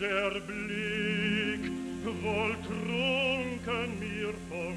der Blick wohl trunken mir vom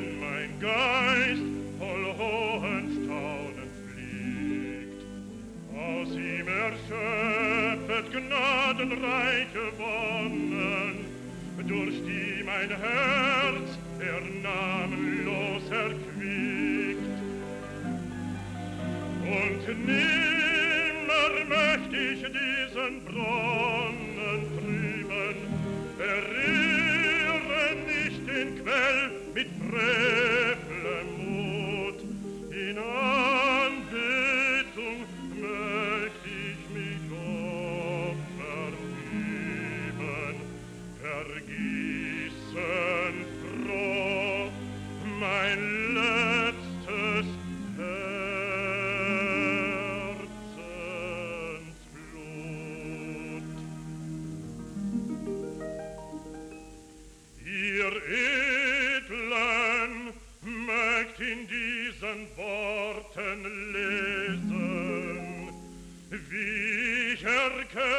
tatenreiche Wonnen, durch die mein Herz er namenlos erquickt. Und nimmer möcht ich diesen Brunnen Turkey.